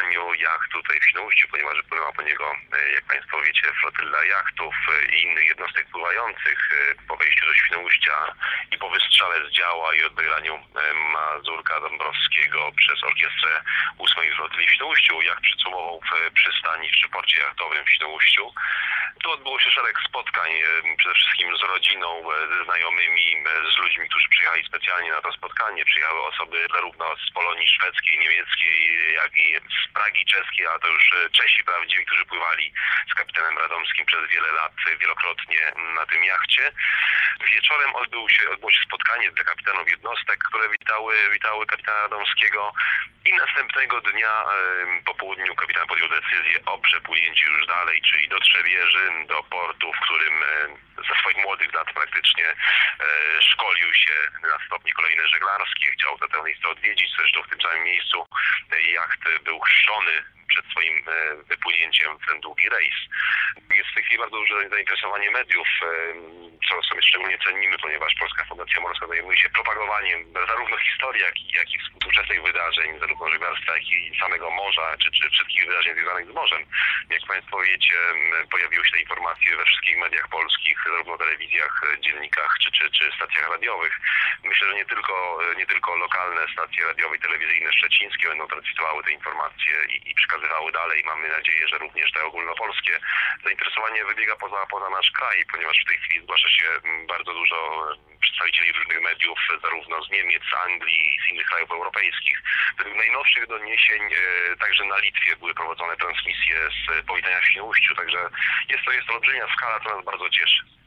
zatrzymaniu jacht tutaj w Świnoujściu, ponieważ płynęła po niego, e, jak Państwo wiecie, flotylla jachtów e, i innych jednostek pływających po wejściu do Świnoujścia i po wystrzale z działa i odegraniu Mazurka Dąbrowskiego przez orkiestrę 8 flotyli w Świnoujściu. Jacht przycumował w przystani przy porcie jachtowym w Świnoujściu. Tu odbyło się szereg spotkań, przede wszystkim z rodziną, ze znajomymi, z ludźmi, przyjechali specjalnie na to spotkanie. Przyjechały osoby zarówno z Polonii szwedzkiej, niemieckiej, jak i z Pragi czeskiej, a to już e, Czesi prawdziwi, którzy pływali z kapitanem Radomskim przez wiele lat, wielokrotnie na tym jachcie. Wieczorem odbyło się, odbyło się spotkanie dla kapitanów jednostek, które witały, witały kapitana Radomskiego i następnego dnia po południu kapitan podjął decyzję o przepłynięciu już dalej, czyli do Trzebieży, do portu, w którym ze swoich młodych lat praktycznie e, szkolił się na stopnie kolejne żeglarskie, chciał tę miejsce odwiedzić, zresztą w tym samym miejscu jacht był chrzczony przed swoim e, wypłynięciem w ten długi rejs. Jest w tej chwili bardzo duże zainteresowanie mediów, e, co sobie szczególnie cenimy, ponieważ Polska Fundacja Morska zajmuje się propagowaniem zarówno historii, jak i, jak i współczesnych wydarzeń, zarówno żeglarstwa, i samego morza, czy, czy wszystkich wydarzeń związanych z morzem. Jak Państwo wiecie, pojawiły się te informacje we wszystkich mediach polskich, zarówno telewizjach, dziennikach, czy, czy, czy stacjach radiowych. Myślę, że nie tylko, nie tylko lokalne stacje radiowe i telewizyjne szczecińskie będą transmitowały te informacje i, i przekazywały dalej. Mamy nadzieję, że również te ogólnopolskie. Zainteresowanie wybiega poza, poza nasz kraj, ponieważ w tej chwili zgłasza się bardzo dużo przedstawicieli mediów, zarówno z Niemiec, Anglii, z innych krajów europejskich. Według najnowszych doniesień e, także na Litwie były prowadzone transmisje z powitania w Świnoujściu, także jest to, jest to olbrzymia skala, co nas bardzo cieszy.